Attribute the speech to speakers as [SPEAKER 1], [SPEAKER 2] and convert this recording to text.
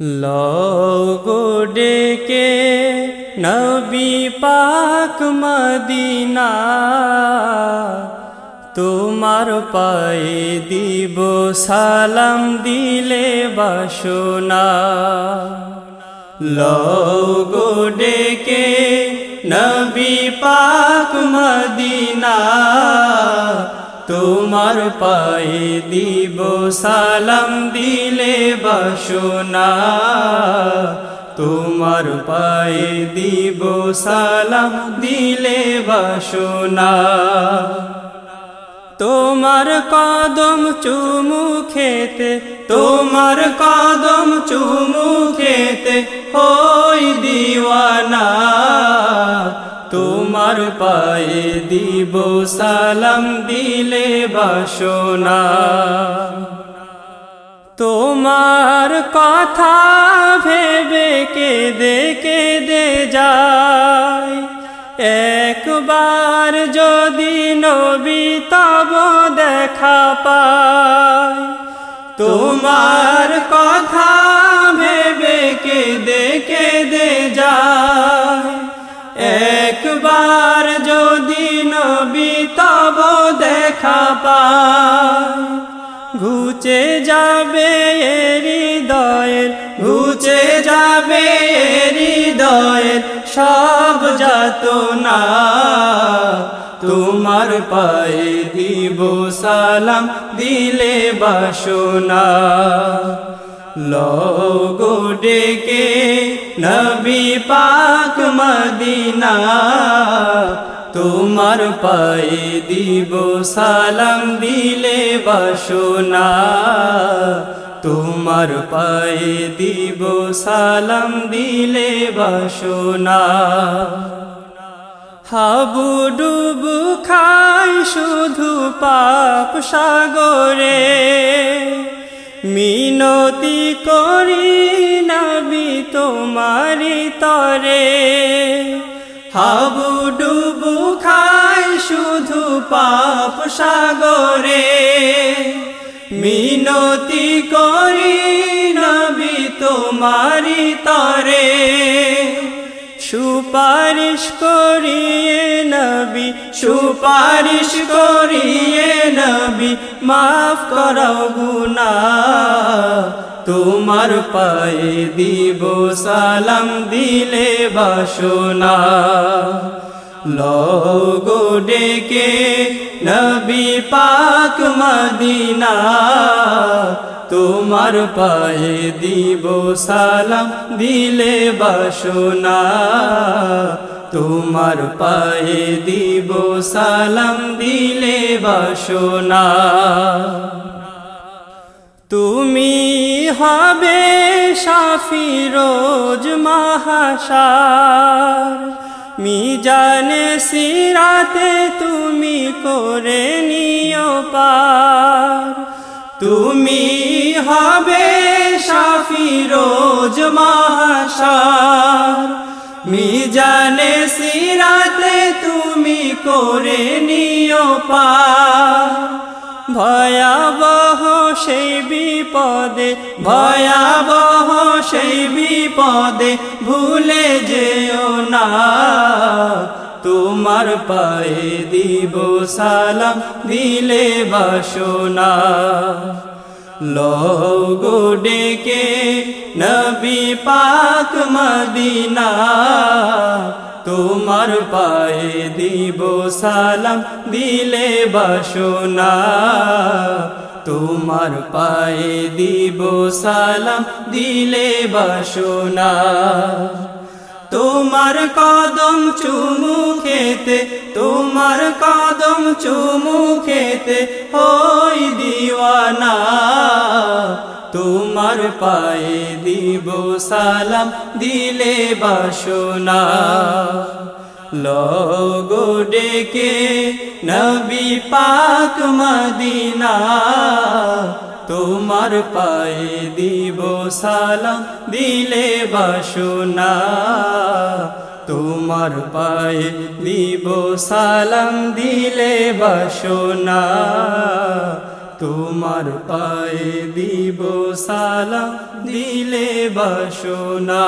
[SPEAKER 1] Logo ডেকে নবী পাক মদিনা তোমার পায়ে দিব সালাম দিলে বাসনা লগো ডেকে নবী পাক মদিনা তোমার পায়ে দিব সালাম, দিলে বাসনা। তোমার পায়ে দিব সালাম, দিলে বাসনা। তোমার কদম চুমু খেতে, তোমার কদম চুমু খেতে, হই দিওয়ানা তোমার পায়ে দিব সালাম, দিলে বাসনা। তোমার কথা ভেবে কেঁদে কেঁদে যায় একবার যদি নবী তব দেখা পায় তোমার কথা ভেবে কেঁদে দেখা ঘুচে যাবে হৃদয়ের, ঘুচে যাবে হৃদয়ের সব যাত না তোমার পায়ে দিব সালাম, দিলে বাসনা। লগো ডেকে নবী পাক মদিনা। তোমার পায়ে দিব সালাম দিলে বাসনা। তোমার পায়ে দিব সালাম দিলে বাসনা। হাবু ডুবু খাই শুধু পাপ সাগরে। মিনতি করি নবি তোমারি তরে। হাবু ডুবু পাপ সাগরে মিনতি করি নবি তোমারি তরে। সুপারিশ করিয়ে নবী, সুপারিশ করিয়ে নবী, মাফ করো গুনা। তোমার পায়ে দিব সালাম, দিলে বাসনা। লগো ডেকে নবী পাক মদিনা তোমার পায়ে দিব সালাম দিলে বাসনা তোমার পায়ে দিব সালাম দিলে বাসনা তুমি হবে সাফি রোজ মহাশার মিজানে সিরাতে তুমি করে নিও পার। তুমি হবে সাফি রোজ মহাশার মিজানে সিরাতে তুমি করে নিও পার। ভয়াবহ সেই বিপদে, ভয়াবহ সেই বিপদে ভুলে যেও না। তোমার পায়ে দিব সালাম, দিলে বাসনা। লগো ডেকে নবী পাক মদিনা। তোমার পায়ে দিব সালাম, দিলে বাসনা। তোমার পায়ে দিব সালাম, দিলে বাসনা। তোমার কদম চুমু খেতে, তোমার কদম চুমু খেতে হই দিওয়ানা। তোমার পায়ে দিব সালাম, দিলে বাসনা। লগো ডেকে নবী পাক মদিনা, তোমার পায়ে দিব সালাম, দিলে বাসনা। তোমার পায়ে দিব সালাম, দিলে বাসনা। তোমার পায়ে দিব সালাম, দিলে বাসনা।